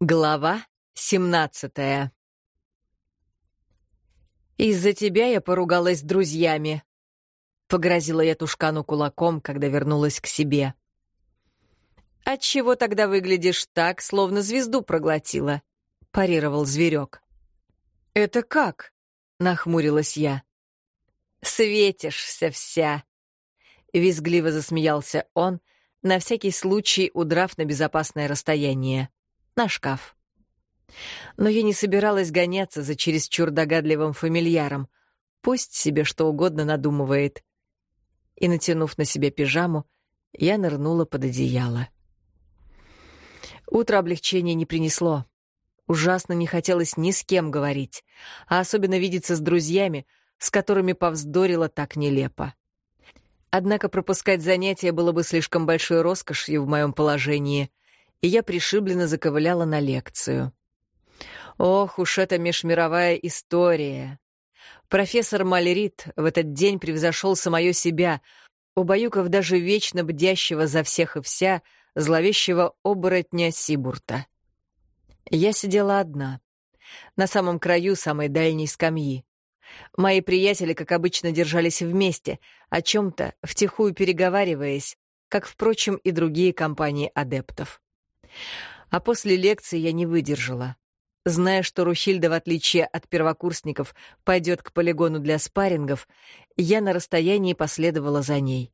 Глава семнадцатая «Из-за тебя я поругалась с друзьями», — погрозила я Тушкану кулаком, когда вернулась к себе. «Отчего тогда выглядишь так, словно звезду проглотила?» — парировал зверек. «Это как?» — нахмурилась я. «Светишься вся!» Визгливо засмеялся он, на всякий случай удрав на безопасное расстояние. На шкаф. Но я не собиралась гоняться за чересчур догадливым фамильяром. Пусть себе что угодно надумывает. И, натянув на себя пижаму, я нырнула под одеяло. Утро облегчения не принесло. Ужасно не хотелось ни с кем говорить, а особенно видеться с друзьями, с которыми повздорила так нелепо. Однако пропускать занятия было бы слишком большой роскошью в моем положении, и я пришибленно заковыляла на лекцию. Ох уж эта межмировая история! Профессор Малерит в этот день превзошел самое себя, убаюкав даже вечно бдящего за всех и вся зловещего оборотня Сибурта. Я сидела одна, на самом краю самой дальней скамьи. Мои приятели, как обычно, держались вместе, о чем-то втихую переговариваясь, как, впрочем, и другие компании адептов. А после лекции я не выдержала. Зная, что Рухильда, в отличие от первокурсников, пойдет к полигону для спаррингов, я на расстоянии последовала за ней.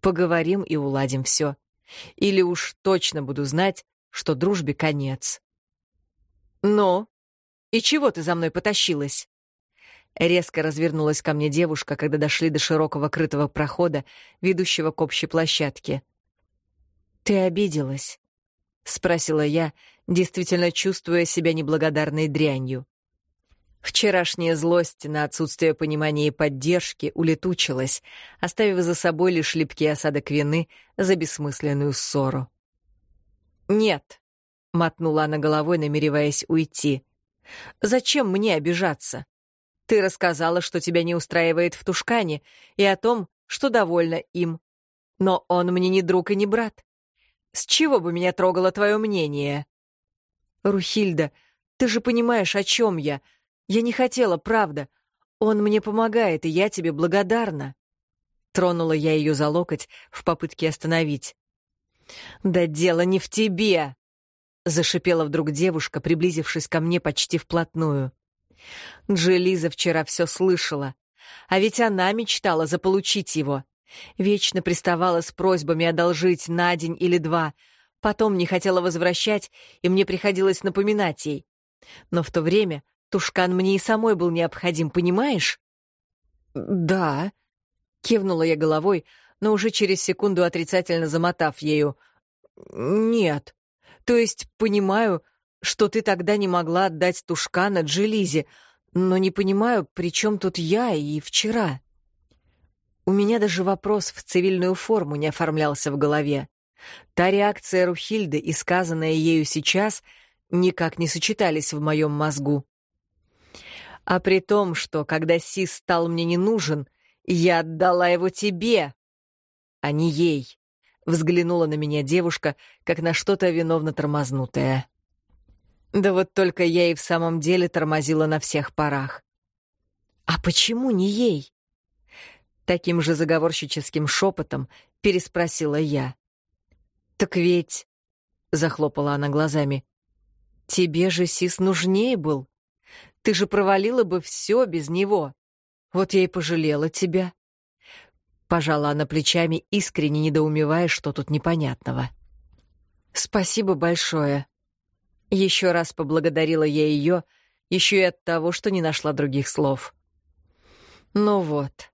Поговорим и уладим все. Или уж точно буду знать, что дружбе конец. «Но? И чего ты за мной потащилась?» Резко развернулась ко мне девушка, когда дошли до широкого крытого прохода, ведущего к общей площадке. «Ты обиделась?» — спросила я, действительно чувствуя себя неблагодарной дрянью. Вчерашняя злость на отсутствие понимания и поддержки улетучилась, оставив за собой лишь липкий осадок вины за бессмысленную ссору. «Нет», — мотнула она головой, намереваясь уйти. «Зачем мне обижаться? Ты рассказала, что тебя не устраивает в Тушкане, и о том, что довольна им. Но он мне не друг и не брат. С чего бы меня трогало твое мнение?» «Рухильда, ты же понимаешь, о чем я. Я не хотела, правда. Он мне помогает, и я тебе благодарна». Тронула я ее за локоть в попытке остановить. «Да дело не в тебе!» — зашипела вдруг девушка, приблизившись ко мне почти вплотную. Джелиза вчера все слышала. А ведь она мечтала заполучить его. Вечно приставала с просьбами одолжить на день или два. Потом не хотела возвращать, и мне приходилось напоминать ей. Но в то время Тушкан мне и самой был необходим, понимаешь? «Да», — кивнула я головой, но уже через секунду отрицательно замотав ею. «Нет. То есть, понимаю, что ты тогда не могла отдать Тушкана Джилизе, но не понимаю, при чем тут я и вчера. У меня даже вопрос в цивильную форму не оформлялся в голове. Та реакция Рухильды и сказанная ею сейчас никак не сочетались в моем мозгу. А при том, что, когда Сис стал мне не нужен, я отдала его тебе, а не ей. Взглянула на меня девушка, как на что-то виновно тормознутое. Да вот только я и в самом деле тормозила на всех парах. «А почему не ей?» Таким же заговорщическим шепотом переспросила я. «Так ведь...» — захлопала она глазами. «Тебе же Сис нужнее был. Ты же провалила бы все без него. Вот я и пожалела тебя». Пожала она плечами, искренне недоумевая, что тут непонятного. «Спасибо большое», еще раз поблагодарила я ее, еще и от того, что не нашла других слов. «Ну вот», —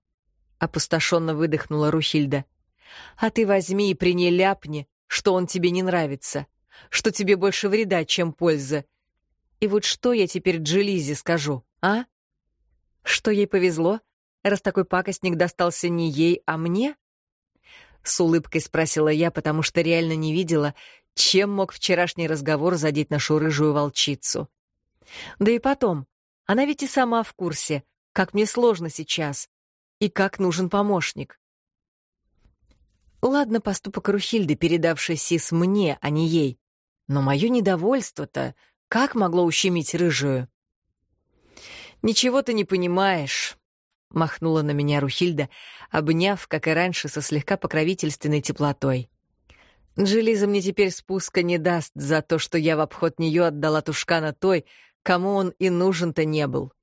опустошенно выдохнула Рухильда, «а ты возьми и при ней ляпни, что он тебе не нравится, что тебе больше вреда, чем польза. И вот что я теперь Джилизе скажу, а? Что ей повезло, раз такой пакостник достался не ей, а мне?» С улыбкой спросила я, потому что реально не видела, чем мог вчерашний разговор задеть нашу рыжую волчицу? Да и потом, она ведь и сама в курсе, как мне сложно сейчас и как нужен помощник. Ладно, поступок Рухильды, передавший Сис мне, а не ей. Но мое недовольство-то как могло ущемить рыжую? «Ничего ты не понимаешь», — махнула на меня Рухильда, обняв, как и раньше, со слегка покровительственной теплотой. «Джелиза мне теперь спуска не даст за то, что я в обход нее отдала тушкана той, кому он и нужен-то не был.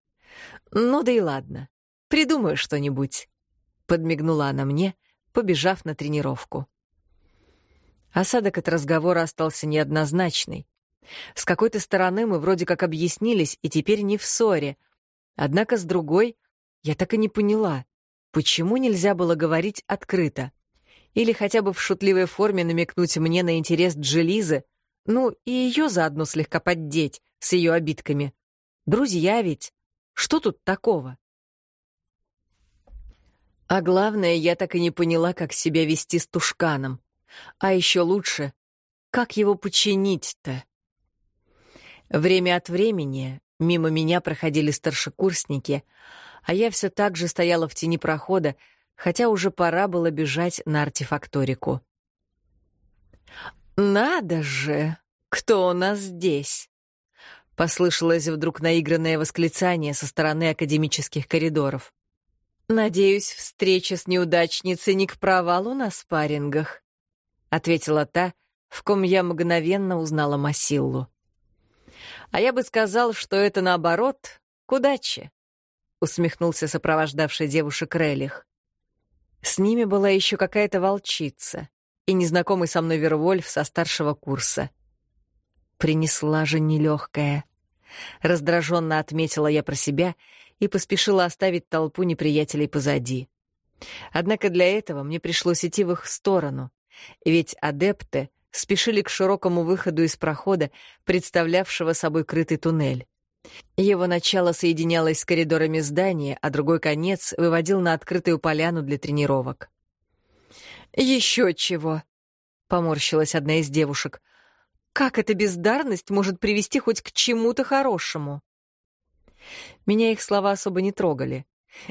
Ну да и ладно, придумаю что-нибудь», — подмигнула она мне, побежав на тренировку. Осадок от разговора остался неоднозначный. С какой-то стороны мы вроде как объяснились и теперь не в ссоре. Однако с другой я так и не поняла, почему нельзя было говорить открыто. Или хотя бы в шутливой форме намекнуть мне на интерес Джелизы, ну и ее заодно слегка поддеть с ее обидками. Друзья ведь. Что тут такого? А главное, я так и не поняла, как себя вести с Тушканом. А еще лучше, как его починить-то? Время от времени мимо меня проходили старшекурсники, а я все так же стояла в тени прохода, хотя уже пора было бежать на артефакторику. «Надо же! Кто у нас здесь?» Послышалось вдруг наигранное восклицание со стороны академических коридоров. «Надеюсь, встреча с неудачницей не к провалу на спаррингах», — ответила та, в ком я мгновенно узнала Масиллу. «А я бы сказал, что это наоборот, к удаче», — усмехнулся сопровождавший девушек Релих. С ними была еще какая-то волчица и незнакомый со мной Вервольф со старшего курса. Принесла же нелегкая. Раздраженно отметила я про себя и поспешила оставить толпу неприятелей позади. Однако для этого мне пришлось идти в их сторону, ведь адепты спешили к широкому выходу из прохода, представлявшего собой крытый туннель. Его начало соединялось с коридорами здания, а другой конец выводил на открытую поляну для тренировок. «Еще чего!» — поморщилась одна из девушек. «Как эта бездарность может привести хоть к чему-то хорошему?» Меня их слова особо не трогали.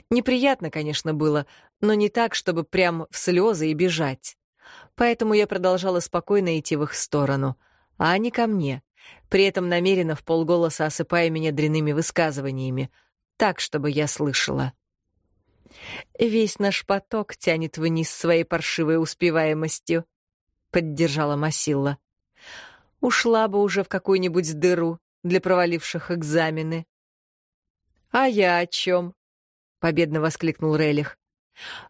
Неприятно, конечно, было, но не так, чтобы прям в слезы и бежать. Поэтому я продолжала спокойно идти в их сторону, а они ко мне, при этом намеренно в полголоса осыпая меня дрянными высказываниями, так, чтобы я слышала. «Весь наш поток тянет вниз своей паршивой успеваемостью», — поддержала Масилла. «Ушла бы уже в какую-нибудь дыру для проваливших экзамены». «А я о чем?» — победно воскликнул Релих.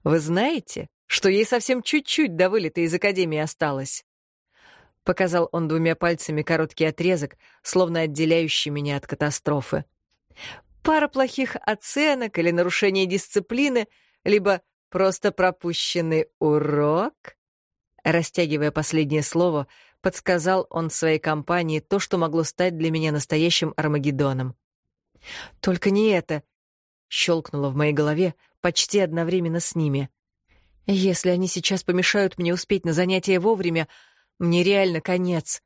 «Вы знаете, что ей совсем чуть-чуть до вылета из академии осталось?» Показал он двумя пальцами короткий отрезок, словно отделяющий меня от катастрофы. Пара плохих оценок или нарушение дисциплины, либо просто пропущенный урок? Растягивая последнее слово, подсказал он своей компании то, что могло стать для меня настоящим Армагеддоном. «Только не это!» — щелкнуло в моей голове почти одновременно с ними. «Если они сейчас помешают мне успеть на занятия вовремя, мне реально конец.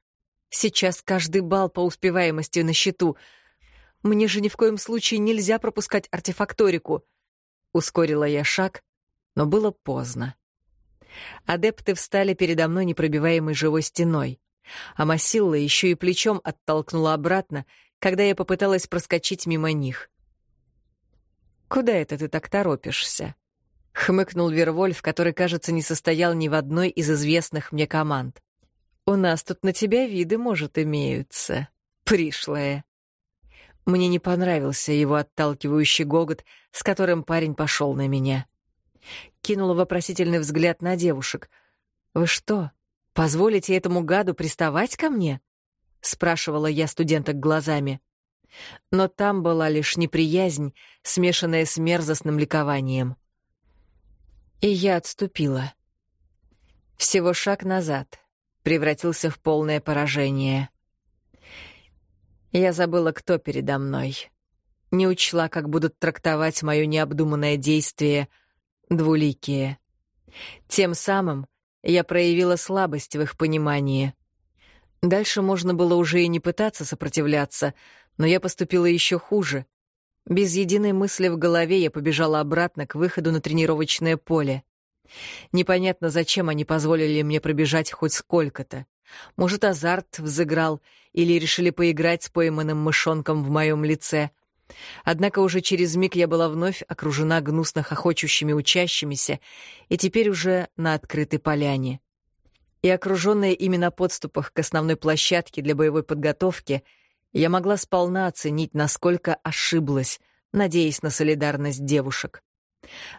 Сейчас каждый балл по успеваемости на счету. Мне же ни в коем случае нельзя пропускать артефакторику. Ускорила я шаг, но было поздно. Адепты встали передо мной непробиваемой живой стеной, а Масилла еще и плечом оттолкнула обратно, когда я попыталась проскочить мимо них. «Куда это ты так торопишься?» — хмыкнул Вервольф, который, кажется, не состоял ни в одной из известных мне команд. У нас тут на тебя виды, может, имеются. Пришлая. Мне не понравился его отталкивающий гогот, с которым парень пошел на меня. Кинула вопросительный взгляд на девушек. «Вы что, позволите этому гаду приставать ко мне?» — спрашивала я студенток глазами. Но там была лишь неприязнь, смешанная с мерзостным ликованием. И я отступила. Всего шаг назад, превратился в полное поражение. Я забыла, кто передо мной. Не учла, как будут трактовать мое необдуманное действие двуликие. Тем самым я проявила слабость в их понимании. Дальше можно было уже и не пытаться сопротивляться, но я поступила еще хуже. Без единой мысли в голове я побежала обратно к выходу на тренировочное поле. Непонятно, зачем они позволили мне пробежать хоть сколько-то. Может, азарт взыграл или решили поиграть с пойманным мышонком в моем лице. Однако уже через миг я была вновь окружена гнусно хохочущими учащимися и теперь уже на открытой поляне. И окруженная ими на подступах к основной площадке для боевой подготовки, я могла сполна оценить, насколько ошиблась, надеясь на солидарность девушек.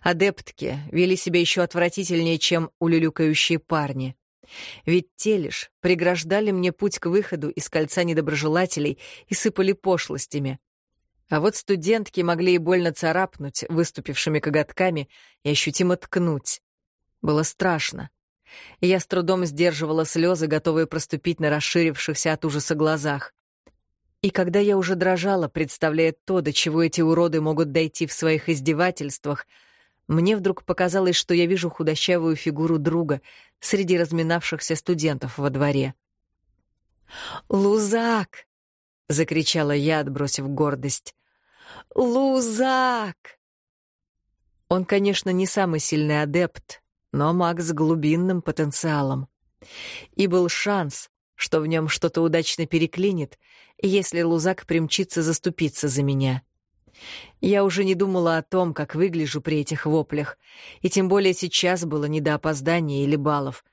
Адептки вели себя еще отвратительнее, чем улюлюкающие парни. Ведь те лишь преграждали мне путь к выходу из кольца недоброжелателей и сыпали пошлостями. А вот студентки могли и больно царапнуть выступившими коготками и ощутимо ткнуть. Было страшно. Я с трудом сдерживала слезы, готовые проступить на расширившихся от ужаса глазах. И когда я уже дрожала, представляя то, до чего эти уроды могут дойти в своих издевательствах, мне вдруг показалось, что я вижу худощавую фигуру друга среди разминавшихся студентов во дворе. «Лузак!» — закричала я, отбросив гордость. «Лузак!» Он, конечно, не самый сильный адепт, но маг с глубинным потенциалом. И был шанс, что в нем что-то удачно переклинит, если Лузак примчится заступиться за меня. Я уже не думала о том, как выгляжу при этих воплях, и тем более сейчас было не до опоздания или баллов.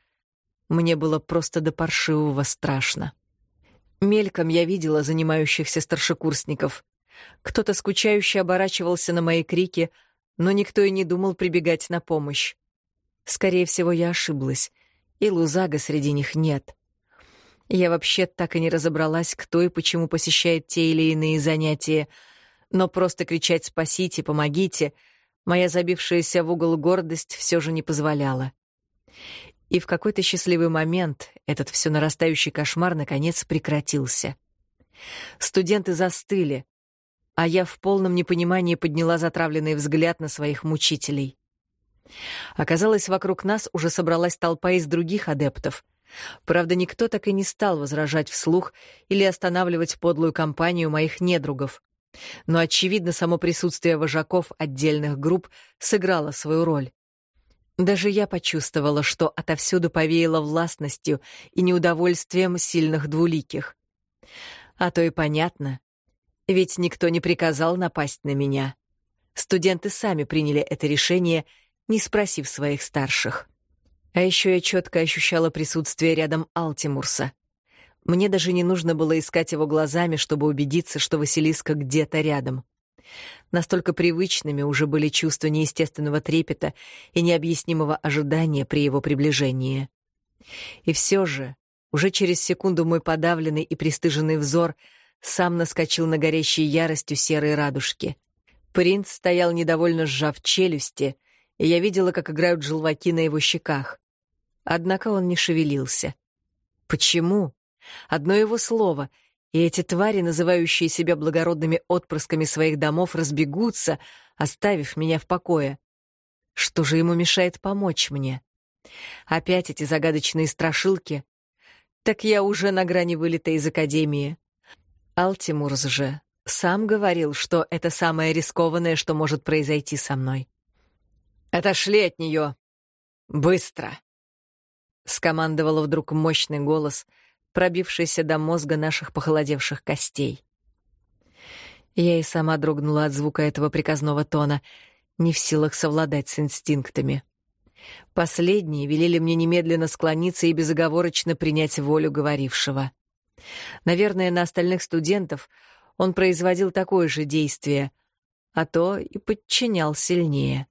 Мне было просто до паршивого страшно. Мельком я видела занимающихся старшекурсников. Кто-то скучающе оборачивался на мои крики, но никто и не думал прибегать на помощь. Скорее всего, я ошиблась, и Лузага среди них нет. Я вообще так и не разобралась, кто и почему посещает те или иные занятия, но просто кричать «спасите», «помогите» моя забившаяся в угол гордость все же не позволяла. И в какой-то счастливый момент этот все нарастающий кошмар наконец прекратился. Студенты застыли, а я в полном непонимании подняла затравленный взгляд на своих мучителей. Оказалось, вокруг нас уже собралась толпа из других адептов. Правда, никто так и не стал возражать вслух или останавливать подлую компанию моих недругов. Но, очевидно, само присутствие вожаков отдельных групп сыграло свою роль. Даже я почувствовала, что отовсюду повеяло властностью и неудовольствием сильных двуликих. А то и понятно, ведь никто не приказал напасть на меня. Студенты сами приняли это решение не спросив своих старших. А еще я четко ощущала присутствие рядом Алтимурса. Мне даже не нужно было искать его глазами, чтобы убедиться, что Василиска где-то рядом. Настолько привычными уже были чувства неестественного трепета и необъяснимого ожидания при его приближении. И все же, уже через секунду мой подавленный и пристыженный взор сам наскочил на горящей яростью серой радужки. Принц стоял недовольно сжав челюсти — и я видела, как играют желваки на его щеках. Однако он не шевелился. Почему? Одно его слово, и эти твари, называющие себя благородными отпрысками своих домов, разбегутся, оставив меня в покое. Что же ему мешает помочь мне? Опять эти загадочные страшилки? Так я уже на грани вылета из Академии. Алтимурс же сам говорил, что это самое рискованное, что может произойти со мной. «Отошли от нее! Быстро!» — скомандовал вдруг мощный голос, пробившийся до мозга наших похолодевших костей. Я и сама дрогнула от звука этого приказного тона, не в силах совладать с инстинктами. Последние велели мне немедленно склониться и безоговорочно принять волю говорившего. Наверное, на остальных студентов он производил такое же действие, а то и подчинял сильнее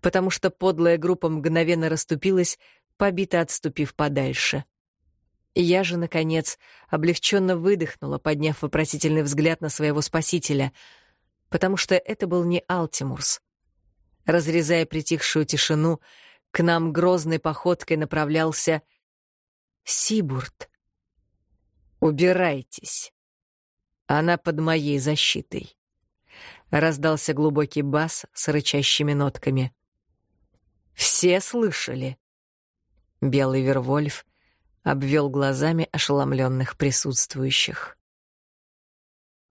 потому что подлая группа мгновенно расступилась, побито отступив подальше. Я же, наконец, облегченно выдохнула, подняв вопросительный взгляд на своего спасителя, потому что это был не Алтимурс. Разрезая притихшую тишину, к нам грозной походкой направлялся Сибурт. «Убирайтесь. Она под моей защитой». Раздался глубокий бас с рычащими нотками. «Все слышали?» Белый Вервольф обвел глазами ошеломленных присутствующих.